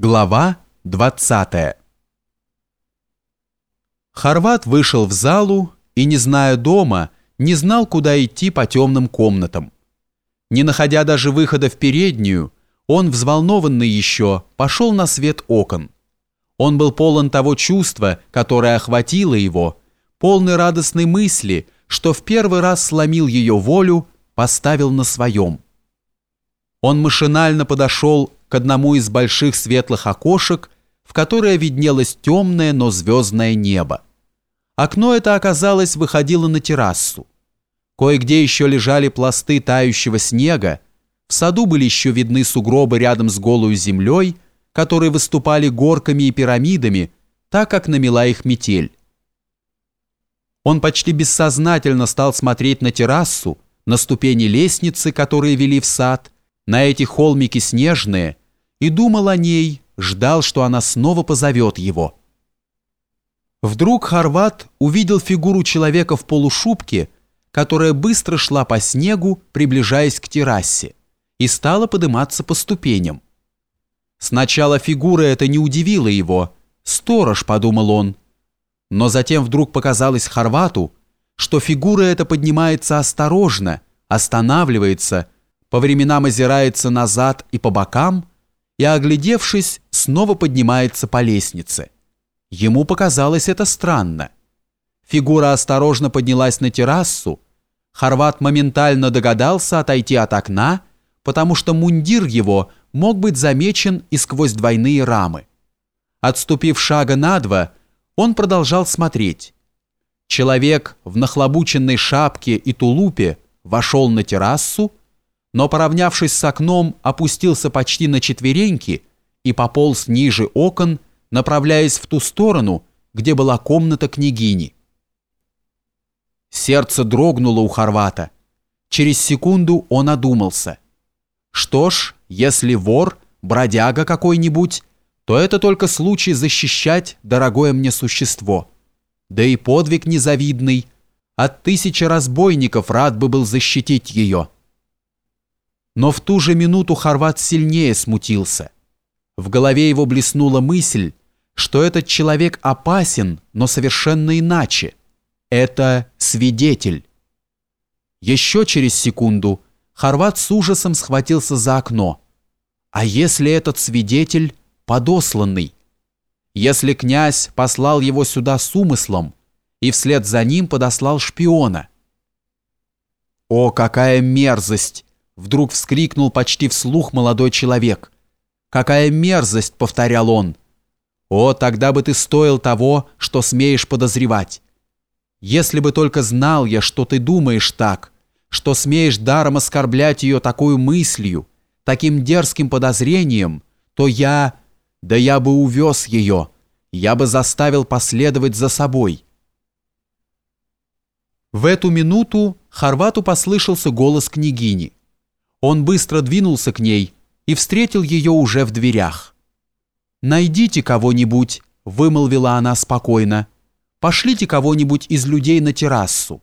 Глава 20 Хорват вышел в залу и, не зная дома, не знал, куда идти по темным комнатам. Не находя даже выхода в переднюю, он, взволнованный еще, пошел на свет окон. Он был полон того чувства, которое охватило его, полной радостной мысли, что в первый раз сломил ее волю, поставил на своем. Он машинально подошел к одному из больших светлых окошек, в которое виднелось темное, но звездное небо. Окно это, оказалось, выходило на террасу. Кое-где еще лежали пласты тающего снега, в саду были еще видны сугробы рядом с голой землей, которые выступали горками и пирамидами, так как намела их метель. Он почти бессознательно стал смотреть на террасу, на ступени лестницы, которые вели в сад, на эти холмики снежные, и думал о ней, ждал, что она снова позовет его. Вдруг Хорват увидел фигуру человека в полушубке, которая быстро шла по снегу, приближаясь к террасе, и стала подниматься по ступеням. Сначала фигура эта не удивила его, «Сторож», — подумал он, но затем вдруг показалось Хорвату, что фигура эта поднимается осторожно, останавливается, по временам озирается назад и по бокам, и, оглядевшись, снова поднимается по лестнице. Ему показалось это странно. Фигура осторожно поднялась на террасу. Хорват моментально догадался отойти от окна, потому что мундир его мог быть замечен и сквозь двойные рамы. Отступив шага на два, он продолжал смотреть. Человек в нахлобученной шапке и тулупе вошел на террасу, но, поравнявшись с окном, опустился почти на четвереньки и пополз ниже окон, направляясь в ту сторону, где была комната княгини. Сердце дрогнуло у Хорвата. Через секунду он одумался. Что ж, если вор, бродяга какой-нибудь, то это только случай защищать дорогое мне существо. Да и подвиг незавидный. От тысячи разбойников рад бы был защитить ее. Но в ту же минуту Хорват сильнее смутился. В голове его блеснула мысль, что этот человек опасен, но совершенно иначе. Это свидетель. Еще через секунду Хорват с ужасом схватился за окно. А если этот свидетель подосланный? Если князь послал его сюда с умыслом и вслед за ним подослал шпиона? О, какая мерзость! Вдруг вскрикнул почти вслух молодой человек. «Какая мерзость!» — повторял он. «О, тогда бы ты стоил того, что смеешь подозревать. Если бы только знал я, что ты думаешь так, что смеешь даром оскорблять ее такой мыслью, таким дерзким подозрением, то я... Да я бы увез ее, я бы заставил последовать за собой». В эту минуту Хорвату послышался голос княгини. Он быстро двинулся к ней и встретил ее уже в дверях. «Найдите кого-нибудь», — вымолвила она спокойно. «Пошлите кого-нибудь из людей на террасу.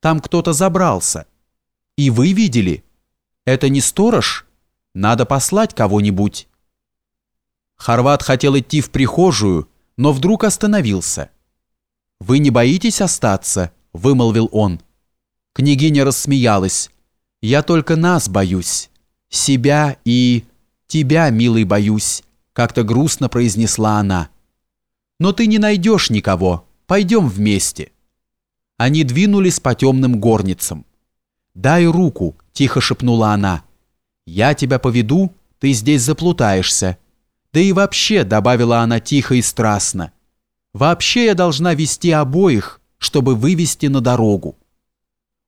Там кто-то забрался. И вы видели? Это не сторож? Надо послать кого-нибудь». Хорват хотел идти в прихожую, но вдруг остановился. «Вы не боитесь остаться?» — вымолвил он. Княгиня рассмеялась. Я только нас боюсь. Себя и... тебя, милый, боюсь», — как-то грустно произнесла она. «Но ты не найдешь никого. Пойдем вместе». Они двинулись по темным горницам. «Дай руку», — тихо шепнула она. «Я тебя поведу, ты здесь заплутаешься». «Да и вообще», — добавила она тихо и страстно, «вообще я должна вести обоих, чтобы вывести на дорогу».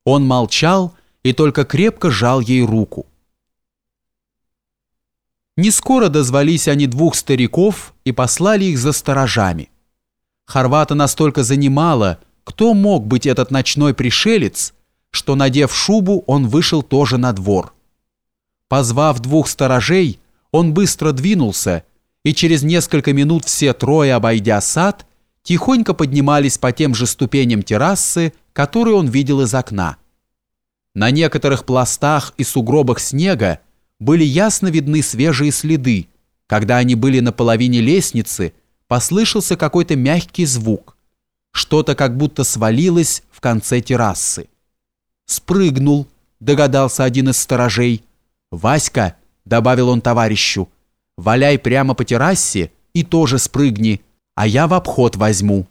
Он молчал, и только крепко жал ей руку. Не скоро дозвались они двух стариков и послали их за сторожами. Хорвата настолько занимало, кто мог быть этот ночной пришелец, что, надев шубу, он вышел тоже на двор. Позвав двух сторожей, он быстро двинулся, и через несколько минут все трое, обойдя сад, тихонько поднимались по тем же ступеням террасы, которые он видел из окна. На некоторых пластах и сугробах снега были ясно видны свежие следы, Когда они были на половине лестницы, послышался какой-то мягкий звук. Что-то как будто свалилось в конце террасы. «Спрыгнул», — догадался один из сторожей. «Васька», — добавил он товарищу, — «валяй прямо по террасе и тоже спрыгни, а я в обход возьму».